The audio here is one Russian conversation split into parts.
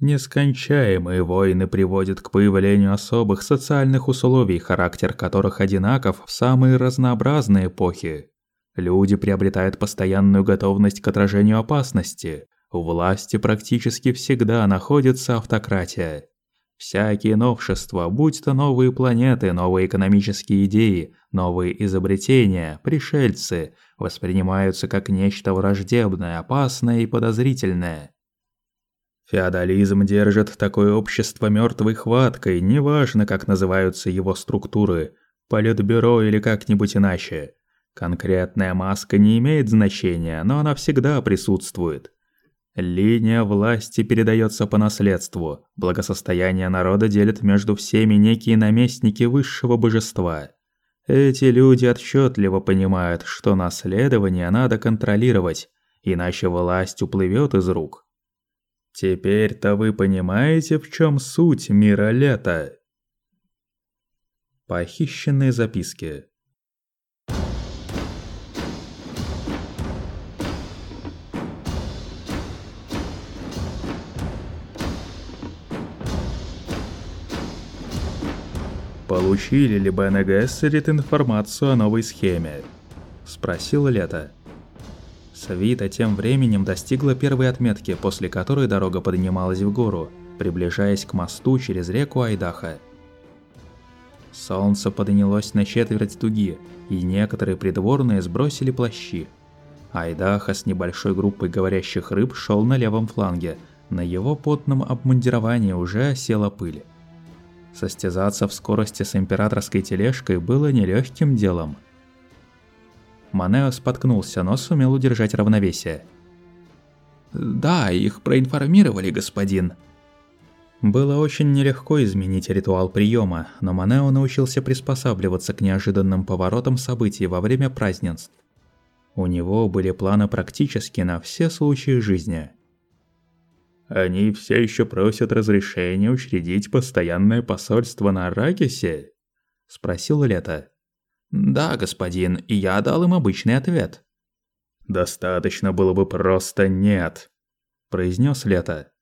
Нескончаемые войны приводят к появлению особых социальных условий, характер которых одинаков в самые разнообразные эпохи. Люди приобретают постоянную готовность к отражению опасности. У власти практически всегда находится автократия. Всякие новшества, будь то новые планеты, новые экономические идеи, новые изобретения, пришельцы, воспринимаются как нечто враждебное, опасное и подозрительное. Феодализм держит такое общество мертвой хваткой, неважно, как называются его структуры, политбюро или как-нибудь иначе. Конкретная маска не имеет значения, но она всегда присутствует. Линия власти передается по наследству. Благосостояние народа делят между всеми некие наместники высшего божества. Эти люди отчетливо понимают, что наследование надо контролировать, иначе власть уплывет из рук. Теперь-то вы понимаете, в чем суть мира лета. Похищенные записки «Получили ли Бен Гессерит информацию о новой схеме?» – спросил Лето. Свита тем временем достигла первой отметки, после которой дорога поднималась в гору, приближаясь к мосту через реку Айдаха. Солнце поднялось на четверть дуги, и некоторые придворные сбросили плащи. Айдаха с небольшой группой говорящих рыб шел на левом фланге, на его потном обмундировании уже осела пыль. Состязаться в скорости с императорской тележкой было нелегким делом. Манео споткнулся, но сумел удержать равновесие. «Да, их проинформировали, господин». Было очень нелегко изменить ритуал приема, но Манео научился приспосабливаться к неожиданным поворотам событий во время празднеств. У него были планы практически на все случаи жизни – они все еще просят разрешения учредить постоянное посольство на Аракисе?» – спросил Лето. «Да, господин, и я дал им обычный ответ». «Достаточно было бы просто «нет», – произнес Лето.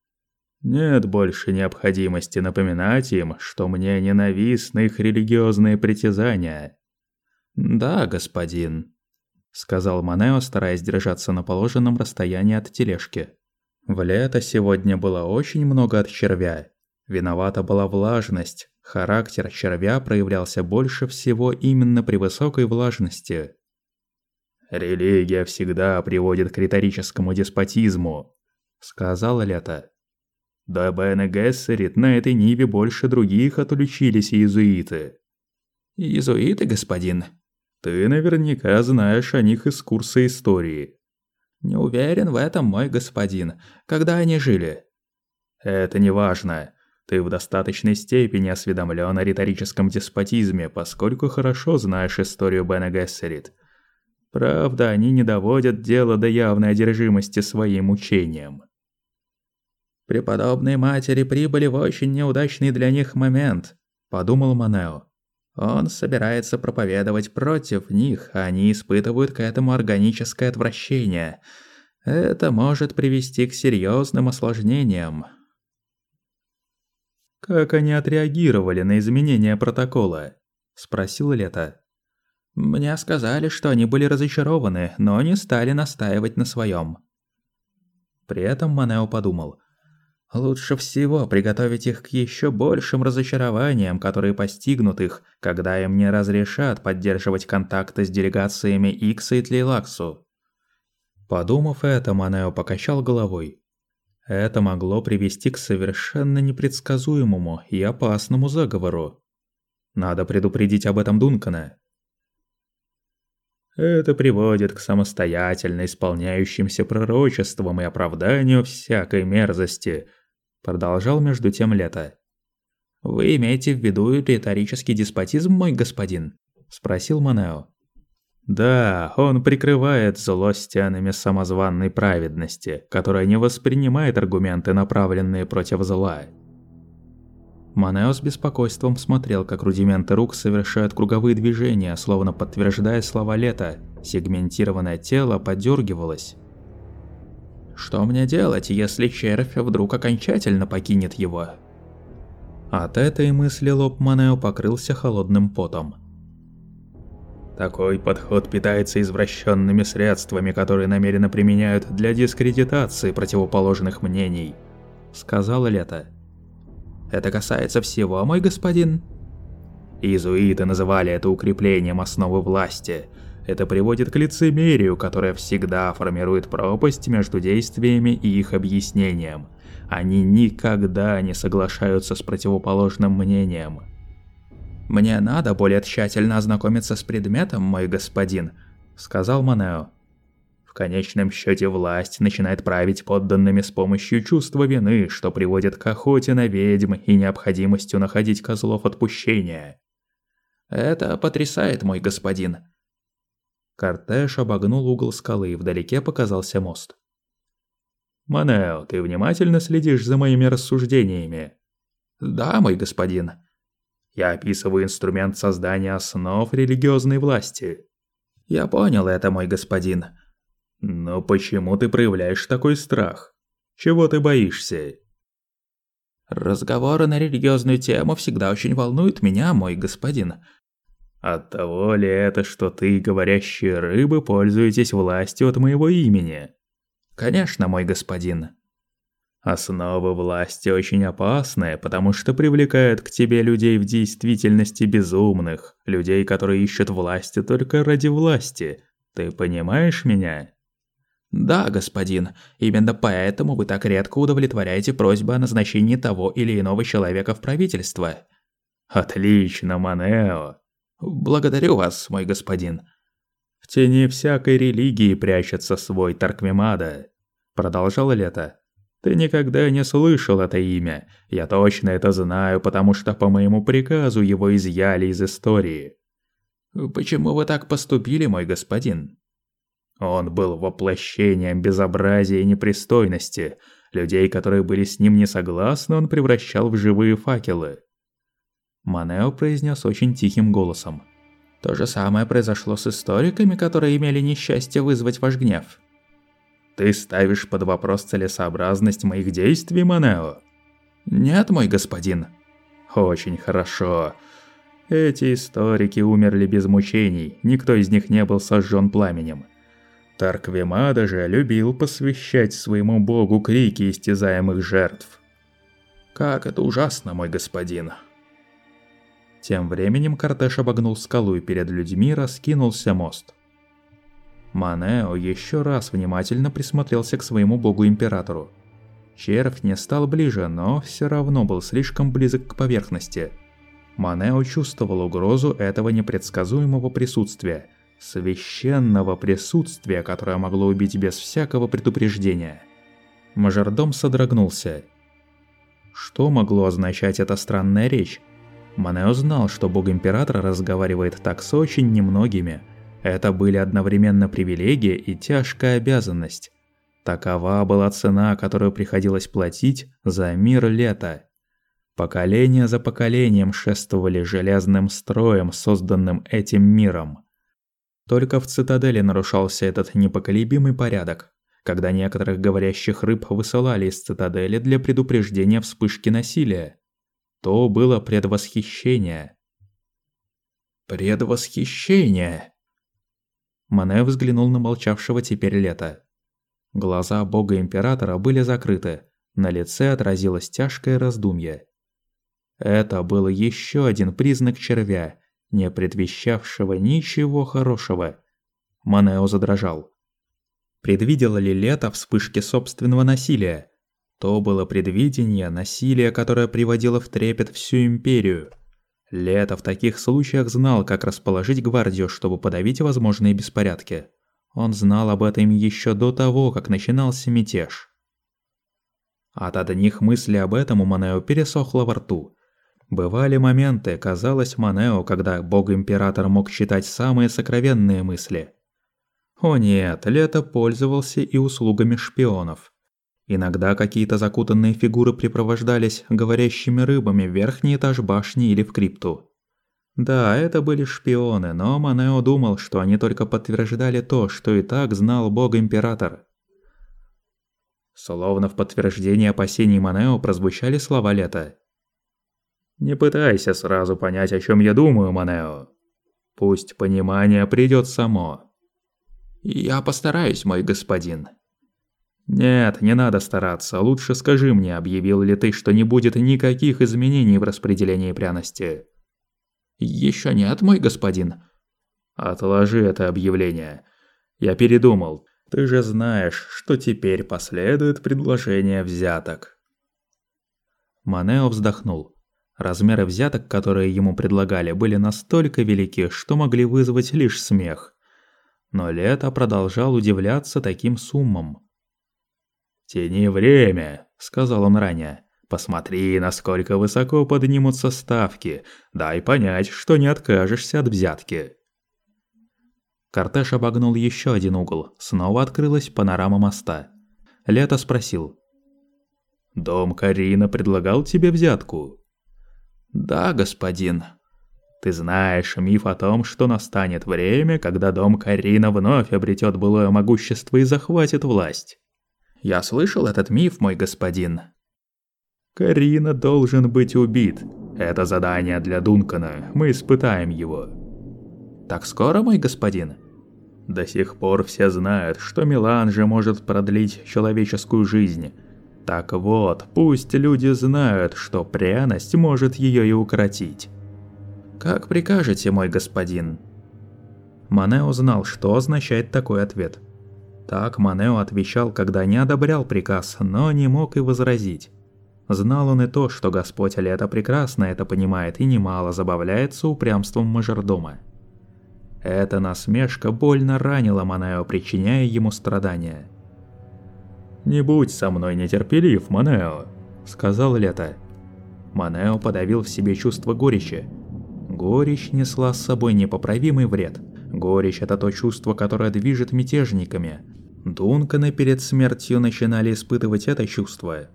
«Нет больше необходимости напоминать им, что мне ненавистны их религиозные притязания». «Да, господин», – сказал Манео, стараясь держаться на положенном расстоянии от тележки. В лето сегодня было очень много от червя. Виновата была влажность. Характер червя проявлялся больше всего именно при высокой влажности. «Религия всегда приводит к риторическому деспотизму», — сказала Лето. «Да Бен и Гессерит на этой ниве больше других отключились иезуиты». «Иезуиты, господин?» «Ты наверняка знаешь о них из курса истории». «Не уверен в этом, мой господин. Когда они жили?» «Это не важно. Ты в достаточной степени осведомлен о риторическом деспотизме, поскольку хорошо знаешь историю Бена Гессерит. Правда, они не доводят дело до явной одержимости своим учением». «Преподобные матери прибыли в очень неудачный для них момент», – подумал Манео. Он собирается проповедовать против них, а они испытывают к этому органическое отвращение. Это может привести к серьезным осложнениям. «Как они отреагировали на изменения протокола?» – спросил Лето. «Мне сказали, что они были разочарованы, но не стали настаивать на своем. При этом Манео подумал – Лучше всего приготовить их к еще большим разочарованиям, которые постигнут их, когда им не разрешат поддерживать контакты с делегациями Икса и Тлейлаксу. Подумав это, Манео покачал головой. Это могло привести к совершенно непредсказуемому и опасному заговору. Надо предупредить об этом Дункана. Это приводит к самостоятельно исполняющимся пророчествам и оправданию всякой мерзости – Продолжал между тем Лето. «Вы имеете в виду риторический деспотизм, мой господин?» – спросил Манео. «Да, он прикрывает зло стенами самозванной праведности, которая не воспринимает аргументы, направленные против зла». Манео с беспокойством смотрел, как рудименты рук совершают круговые движения, словно подтверждая слова Лета. Сегментированное тело подергивалось. Что мне делать, если червь вдруг окончательно покинет его? От этой мысли лоб Манео покрылся холодным потом. Такой подход питается извращенными средствами, которые намеренно применяют для дискредитации противоположных мнений, сказала Лето. Это касается всего, мой господин. Иезуиты называли это укреплением основы власти. Это приводит к лицемерию, которое всегда формирует пропасть между действиями и их объяснением. Они никогда не соглашаются с противоположным мнением. «Мне надо более тщательно ознакомиться с предметом, мой господин», — сказал Манео. В конечном счете власть начинает править подданными с помощью чувства вины, что приводит к охоте на ведьм и необходимостью находить козлов отпущения. Это потрясает, мой господин. Кортеж обогнул угол скалы, и вдалеке показался мост. «Манео, ты внимательно следишь за моими рассуждениями?» «Да, мой господин. Я описываю инструмент создания основ религиозной власти». «Я понял это, мой господин. Но почему ты проявляешь такой страх? Чего ты боишься?» «Разговоры на религиозную тему всегда очень волнуют меня, мой господин. От того ли это, что ты, говорящие рыбы, пользуетесь властью от моего имени?» Конечно, мой господин. Основа власти очень опасная, потому что привлекает к тебе людей в действительности безумных, людей, которые ищут власти только ради власти. Ты понимаешь меня? Да, господин. Именно поэтому вы так редко удовлетворяете просьбы о назначении того или иного человека в правительство. Отлично, Манео. Благодарю вас, мой господин. В тени всякой религии прячется свой Тарквимада. Продолжал Лето. Ты никогда не слышал это имя. Я точно это знаю, потому что по моему приказу его изъяли из истории. Почему вы так поступили, мой господин? Он был воплощением безобразия и непристойности. Людей, которые были с ним не согласны, он превращал в живые факелы. Манео произнес очень тихим голосом. То же самое произошло с историками, которые имели несчастье вызвать ваш гнев. Ты ставишь под вопрос целесообразность моих действий, Манео? Нет, мой господин. Очень хорошо. Эти историки умерли без мучений, никто из них не был сожжен пламенем. Тарквемада же любил посвящать своему богу крики истязаемых жертв. Как это ужасно, мой господин. Тем временем кортеж обогнул скалу и перед людьми раскинулся мост. Манео еще раз внимательно присмотрелся к своему богу-императору. Червь не стал ближе, но все равно был слишком близок к поверхности. Манео чувствовал угрозу этого непредсказуемого присутствия, священного присутствия, которое могло убить без всякого предупреждения. Мажордом содрогнулся. Что могло означать эта странная речь? Манео знал, что бог-император разговаривает так с очень немногими. Это были одновременно привилегия и тяжкая обязанность. Такова была цена, которую приходилось платить за мир лета. Поколение за поколением шествовали железным строем, созданным этим миром. Только в цитадели нарушался этот непоколебимый порядок, когда некоторых говорящих рыб высылали из цитадели для предупреждения вспышки насилия то было предвосхищение. Предвосхищение! Мане взглянул на молчавшего теперь лето. Глаза бога-императора были закрыты, на лице отразилось тяжкое раздумье. Это был еще один признак червя, не предвещавшего ничего хорошего. Манео задрожал. Предвидела ли лето вспышки собственного насилия? То было предвидение насилия, которое приводило в трепет всю империю. Лето в таких случаях знал, как расположить гвардию, чтобы подавить возможные беспорядки. Он знал об этом еще до того, как начинался мятеж. От одних мыслей об этом у Манео пересохло во рту. Бывали моменты, казалось Манео, когда бог-император мог читать самые сокровенные мысли. О нет, Лето пользовался и услугами шпионов. Иногда какие-то закутанные фигуры припровождались говорящими рыбами в верхний этаж башни или в крипту. Да, это были шпионы, но Манео думал, что они только подтверждали то, что и так знал бог-император. Словно в подтверждение опасений Манео прозвучали слова Лета. «Не пытайся сразу понять, о чем я думаю, Манео. Пусть понимание придет само». «Я постараюсь, мой господин». «Нет, не надо стараться. Лучше скажи мне, объявил ли ты, что не будет никаких изменений в распределении пряности?» «Еще нет, мой господин». «Отложи это объявление. Я передумал. Ты же знаешь, что теперь последует предложение взяток. Манео вздохнул. Размеры взяток, которые ему предлагали, были настолько велики, что могли вызвать лишь смех. Но Лето продолжал удивляться таким суммам. «Тяни время», — сказал он ранее. «Посмотри, насколько высоко поднимутся ставки. Дай понять, что не откажешься от взятки». Кортеж обогнул еще один угол. Снова открылась панорама моста. Лето спросил. «Дом Карина предлагал тебе взятку?» «Да, господин». «Ты знаешь миф о том, что настанет время, когда дом Карина вновь обретет былое могущество и захватит власть?» «Я слышал этот миф, мой господин». «Карина должен быть убит. Это задание для Дункана. Мы испытаем его». «Так скоро, мой господин?» До сих пор все знают, что меланжа может продлить человеческую жизнь. Так вот, пусть люди знают, что пряность может ее и укротить. «Как прикажете, мой господин?» Манео знал, что означает такой ответ. Так Манео отвечал, когда не одобрял приказ, но не мог и возразить. Знал он и то, что Господь Лето прекрасно это понимает и немало забавляется упрямством мажордома. Эта насмешка больно ранила Манео, причиняя ему страдания. «Не будь со мной нетерпелив, Манео», — сказал Лето. Манео подавил в себе чувство горечи. Горечь несла с собой непоправимый вред. Горечь – это то чувство, которое движет мятежниками. Дунканы перед смертью начинали испытывать это чувство.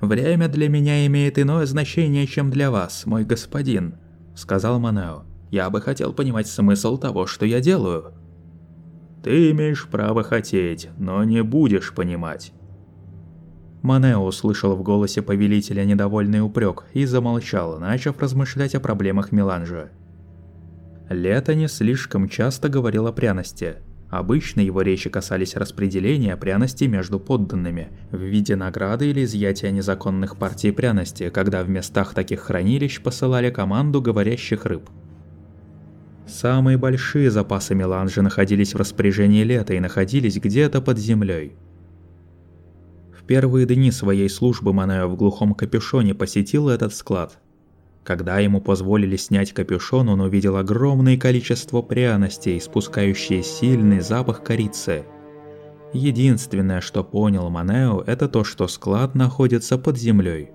«Время для меня имеет иное значение, чем для вас, мой господин», – сказал Манео. Я бы хотел понимать смысл того, что я делаю. Ты имеешь право хотеть, но не будешь понимать. Манео услышал в голосе повелителя недовольный упрек и замолчал, начав размышлять о проблемах Меланжа. Лето не слишком часто говорил о пряности. Обычно его речи касались распределения пряности между подданными в виде награды или изъятия незаконных партий пряности, когда в местах таких хранилищ посылали команду говорящих рыб – Самые большие запасы меланжа находились в распоряжении Лета и находились где-то под землей. В первые дни своей службы Манео в глухом капюшоне посетил этот склад. Когда ему позволили снять капюшон, он увидел огромное количество пряностей, спускающие сильный запах корицы. Единственное, что понял Манео, это то, что склад находится под землей.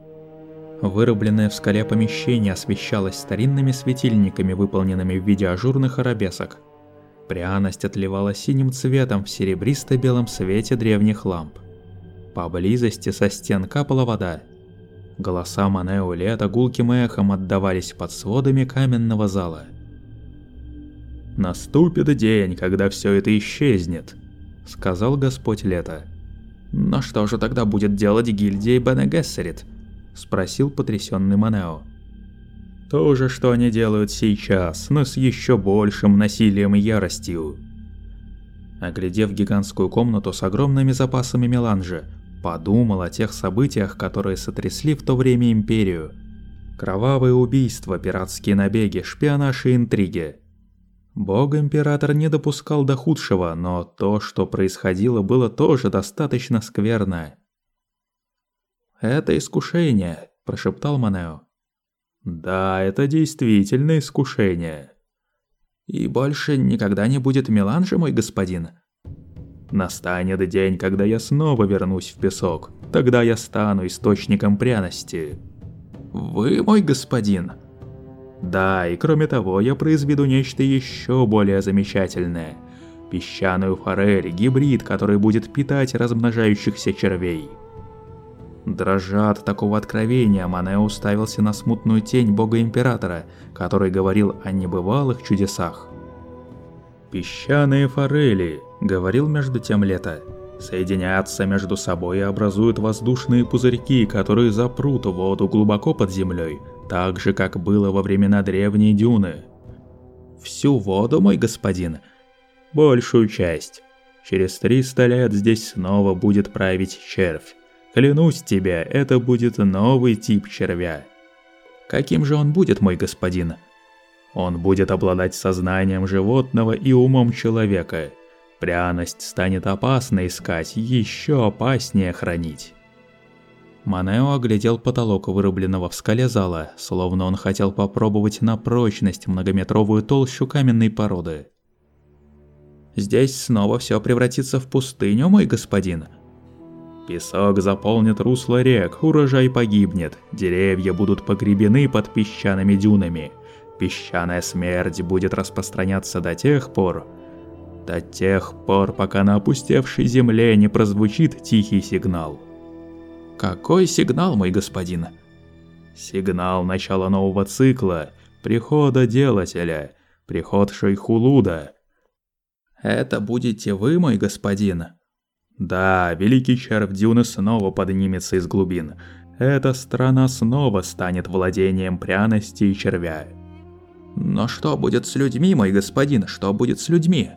Вырубленное в скале помещение освещалось старинными светильниками, выполненными в виде ажурных арабесок. Пряность отливала синим цветом в серебристо-белом свете древних ламп. Поблизости со стен капала вода. Голоса Манео Лета гулким эхом отдавались под сводами каменного зала. «Наступит день, когда все это исчезнет», — сказал Господь Лето. «Но что же тогда будет делать гильдия Бене Гессерит?» – спросил потрясенный Манео. «То же, что они делают сейчас, но с еще большим насилием и яростью». Оглядев гигантскую комнату с огромными запасами меланжа, подумал о тех событиях, которые сотрясли в то время Империю. Кровавые убийства, пиратские набеги, шпионаж и интриги. Бог-император не допускал до худшего, но то, что происходило, было тоже достаточно скверно. «Это искушение», – прошептал Манео. «Да, это действительно искушение». «И больше никогда не будет меланжа, мой господин?» «Настанет день, когда я снова вернусь в песок. Тогда я стану источником пряности». «Вы мой господин?» «Да, и кроме того, я произведу нечто еще более замечательное. Песчаную форель, гибрид, который будет питать размножающихся червей». Дрожа от такого откровения, Манео уставился на смутную тень бога-императора, который говорил о небывалых чудесах. «Песчаные форели», — говорил между тем Лето. соединятся между собой и образуют воздушные пузырьки, которые запрут воду глубоко под землей, так же, как было во времена древней дюны. Всю воду, мой господин? Большую часть. Через 300 лет здесь снова будет править червь. Клянусь тебе, это будет новый тип червя. Каким же он будет, мой господин? Он будет обладать сознанием животного и умом человека. Пряность станет опасно искать, еще опаснее хранить. Манео оглядел потолок вырубленного в скале зала, словно он хотел попробовать на прочность многометровую толщу каменной породы. «Здесь снова все превратится в пустыню, мой господин», Песок заполнит русло рек, урожай погибнет, деревья будут погребены под песчаными дюнами. Песчаная смерть будет распространяться до тех пор, до тех пор, пока на опустевшей земле не прозвучит тихий сигнал. Какой сигнал, мой господин? Сигнал начала нового цикла, прихода делателя, приход Шейхулуда. Это будете вы, мой господин? Да, великий червь Дюны снова поднимется из глубин. Эта страна снова станет владением пряности и червя. Но что будет с людьми, мой господин, что будет с людьми?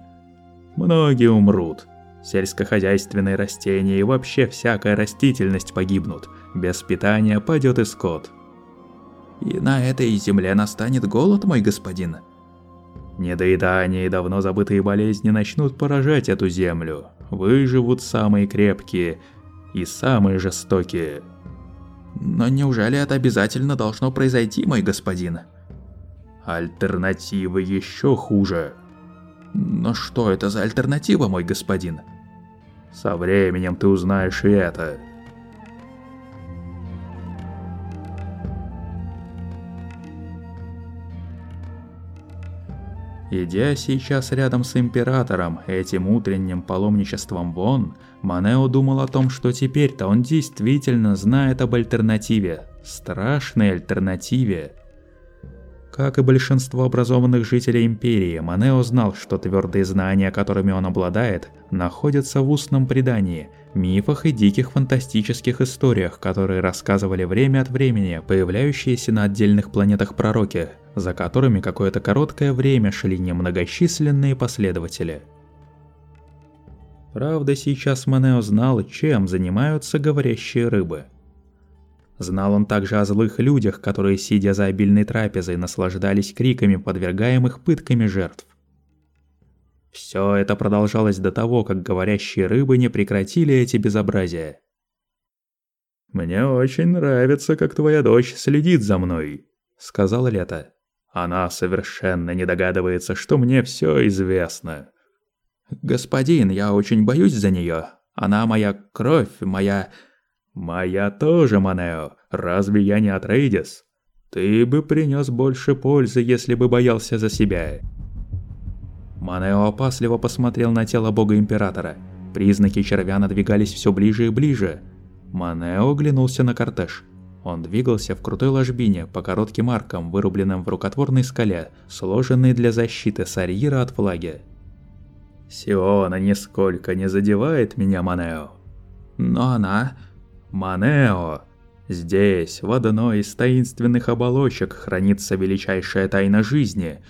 Многие умрут. Сельскохозяйственные растения и вообще всякая растительность погибнут. Без питания падет и скот. И на этой земле настанет голод, мой господин. Недоедание и давно забытые болезни начнут поражать эту землю. Выживут самые крепкие и самые жестокие. Но неужели это обязательно должно произойти, мой господин? Альтернатива еще хуже. Но что это за альтернатива, мой господин? Со временем ты узнаешь и это. Идя сейчас рядом с Императором, этим утренним паломничеством вон, Манео думал о том, что теперь-то он действительно знает об альтернативе. Страшной альтернативе. Как и большинство образованных жителей Империи, Манео знал, что твердые знания, которыми он обладает, находятся в устном предании, мифах и диких фантастических историях, которые рассказывали время от времени появляющиеся на отдельных планетах пророки, за которыми какое-то короткое время шли немногочисленные последователи. Правда, сейчас Манео знал, чем занимаются говорящие рыбы – Знал он также о злых людях, которые, сидя за обильной трапезой, наслаждались криками подвергаемых пытками жертв. Все это продолжалось до того, как говорящие рыбы не прекратили эти безобразия. «Мне очень нравится, как твоя дочь следит за мной», — сказала Лето. «Она совершенно не догадывается, что мне все известно». «Господин, я очень боюсь за нее. Она моя кровь, моя...» «Моя тоже, Манео. Разве я не Атрейдис? Ты бы принес больше пользы, если бы боялся за себя». Манео опасливо посмотрел на тело бога-императора. Признаки червя надвигались все ближе и ближе. Манео оглянулся на кортеж. Он двигался в крутой ложбине по коротким аркам, вырубленным в рукотворной скале, сложенной для защиты Сарьира от влаги. «Сиона нисколько не задевает меня, Манео. Но она Манео. Здесь, в одной из таинственных оболочек, хранится величайшая тайна жизни.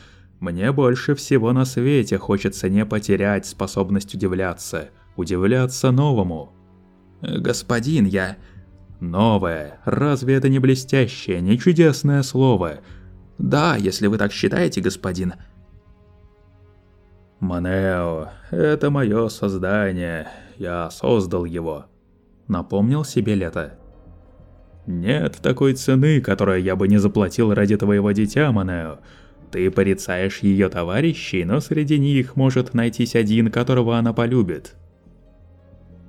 Мне больше всего на свете хочется не потерять способность удивляться, удивляться новому. Господин, я... Новое. Разве это не блестящее, не чудесное слово? Да, если вы так считаете, господин. Манео, это мое создание. Я создал его напомнил себе Лето. «Нет такой цены, которую я бы не заплатил ради твоего дитя, Манео. Ты порицаешь ее товарищей, но среди них может найтись один, которого она полюбит».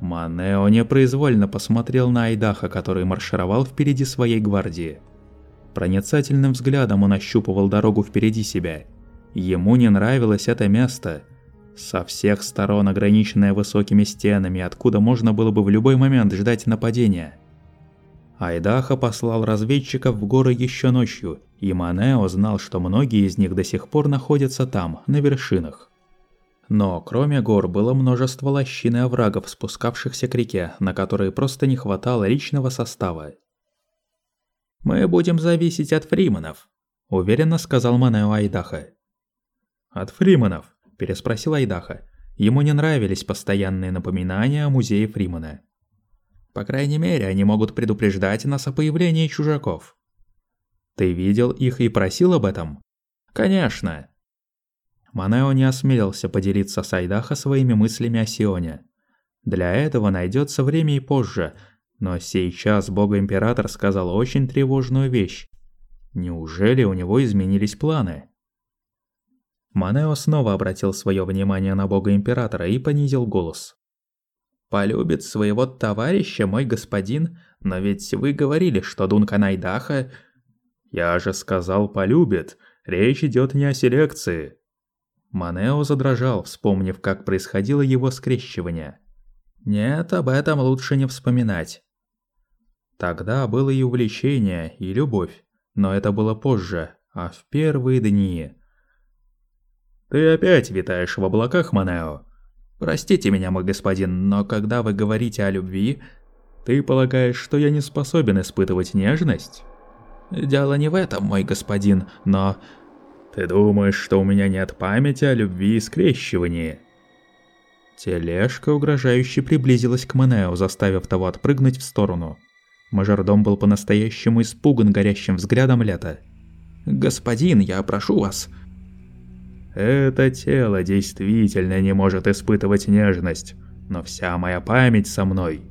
Манео непроизвольно посмотрел на Айдаха, который маршировал впереди своей гвардии. Проницательным взглядом он ощупывал дорогу впереди себя. Ему не нравилось это место – со всех сторон ограниченная высокими стенами, откуда можно было бы в любой момент ждать нападения. Айдаха послал разведчиков в горы еще ночью, и Манео знал, что многие из них до сих пор находятся там, на вершинах. Но кроме гор было множество лощин и оврагов, спускавшихся к реке, на которые просто не хватало личного состава. «Мы будем зависеть от фриманов», – уверенно сказал Манео Айдаха. «От фриманов?» – переспросил Айдаха. Ему не нравились постоянные напоминания о музее Фримана. «По крайней мере, они могут предупреждать нас о появлении чужаков». «Ты видел их и просил об этом?» «Конечно», Манео не осмелился поделиться с Айдаха своими мыслями о Сионе. Для этого найдется время и позже, но сейчас Бога-Император сказал очень тревожную вещь. Неужели у него изменились планы? Манео снова обратил свое внимание на Бога-Императора и понизил голос. «Полюбит своего товарища, мой господин, но ведь вы говорили, что Дункан Айдаха...» «Я же сказал полюбит, речь идет не о селекции», Манео задрожал, вспомнив, как происходило его скрещивание. Нет, об этом лучше не вспоминать. Тогда было и увлечение, и любовь, но это было позже, а в первые дни. «Ты опять витаешь в облаках, Манео? Простите меня, мой господин, но когда вы говорите о любви, ты полагаешь, что я не способен испытывать нежность?» «Дело не в этом, мой господин, но ты думаешь, что у меня нет памяти о любви и скрещивании?» Тележка угрожающе приблизилась к Манео, заставив того отпрыгнуть в сторону. Мажордом был по-настоящему испуган горящим взглядом Лета. «Господин, я прошу вас!» «Это тело действительно не может испытывать нежность, но вся моя память со мной»,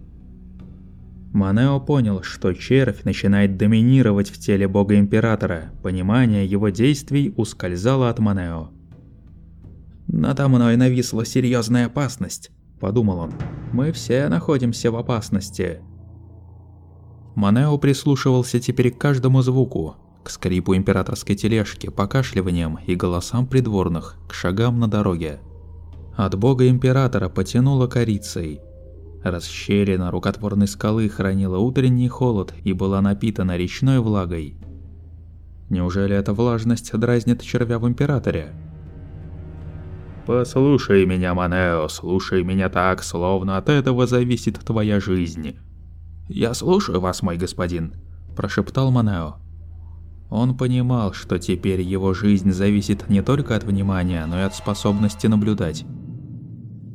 Манео понял, что червь начинает доминировать в теле бога-императора, понимание его действий ускользало от Манео. «Надо мной нависла серьезная опасность», – подумал он. «Мы все находимся в опасности». Манео прислушивался теперь к каждому звуку, к скрипу императорской тележки, покашливаниям и голосам придворных, к шагам на дороге. От бога императора потянуло корицей – Расщелина рукотворной скалы хранила утренний холод и была напитана речной влагой. Неужели эта влажность дразнит червя в Императоре? «Послушай меня, Манео, слушай меня так, словно от этого зависит твоя жизнь». «Я слушаю вас, мой господин», – прошептал Манео. Он понимал, что теперь его жизнь зависит не только от внимания, но и от способности наблюдать.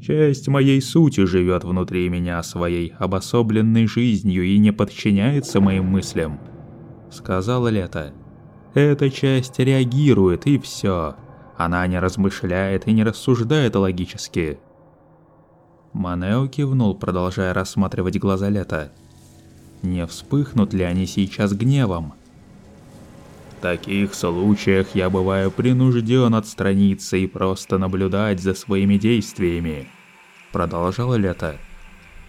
Часть моей сути живет внутри меня своей обособленной жизнью и не подчиняется моим мыслям», — сказала Лето. «Эта часть реагирует, и все. Она не размышляет и не рассуждает логически». Манео кивнул, продолжая рассматривать глаза Лето. Не вспыхнут ли они сейчас гневом? В таких случаях я бываю принужден отстраниться и просто наблюдать за своими действиями. Продолжало Лето.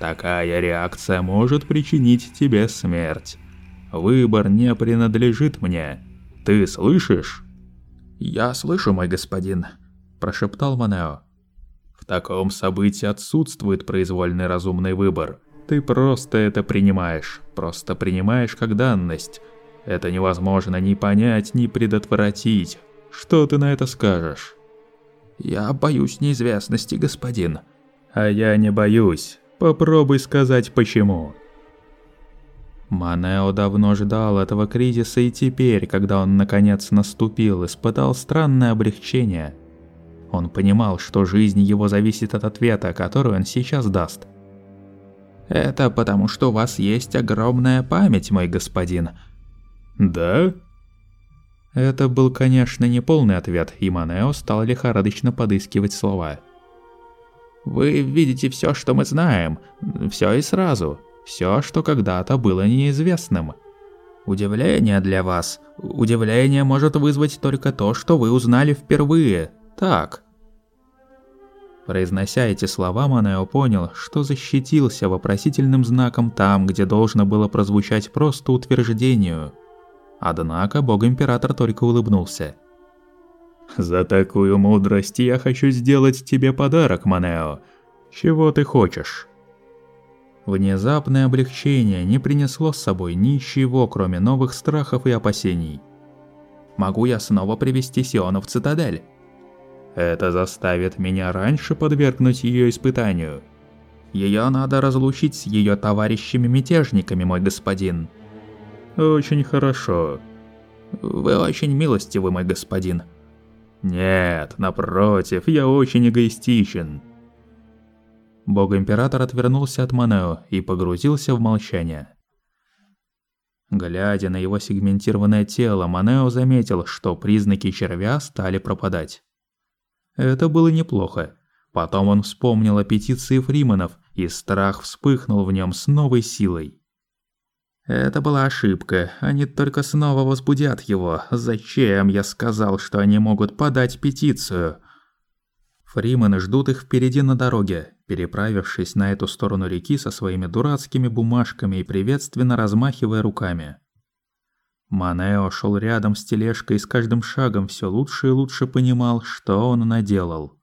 Такая реакция может причинить тебе смерть. Выбор не принадлежит мне. Ты слышишь? Я слышу, мой господин, прошептал Манео. В таком событии отсутствует произвольный разумный выбор. Ты просто это принимаешь, просто принимаешь как данность, это невозможно ни понять, ни предотвратить. Что ты на это скажешь? Я боюсь неизвестности, господин. А я не боюсь. Попробуй сказать почему. Манео давно ждал этого кризиса и теперь, когда он наконец наступил, испытал странное облегчение. Он понимал, что жизнь его зависит от ответа, который он сейчас даст. «Это потому, что у вас есть огромная память, мой господин», «Да?» Это был, конечно, не полный ответ, и Манео стал лихорадочно подыскивать слова. «Вы видите все, что мы знаем, все и сразу, все, что когда-то было неизвестным. Удивление для вас, удивление может вызвать только то, что вы узнали впервые, так?» Произнося эти слова, Манео понял, что защитился вопросительным знаком там, где должно было прозвучать просто утверждению – Однако бог-император только улыбнулся. «За такую мудрость я хочу сделать тебе подарок, Манео. Чего ты хочешь?» Внезапное облегчение не принесло с собой ничего, кроме новых страхов и опасений. «Могу я снова привести Сиона в цитадель?» Это заставит меня раньше подвергнуть ее испытанию. Ее надо разлучить с ее товарищами-мятежниками, мой господин. Очень хорошо. Вы очень милостивы, мой господин. Нет, напротив, я очень эгоистичен. Бог-император отвернулся от Манео и погрузился в молчание. Глядя на его сегментированное тело, Манео заметил, что признаки червя стали пропадать. Это было неплохо. Потом он вспомнил о петиции фриманов, и страх вспыхнул в нем с новой силой. Это была ошибка, они только снова возбудят его. Зачем я сказал, что они могут подать петицию? Фримены ждут их впереди на дороге, переправившись на эту сторону реки со своими дурацкими бумажками и приветственно размахивая руками. Манео шел рядом с тележкой и с каждым шагом все лучше и лучше понимал, что он наделал.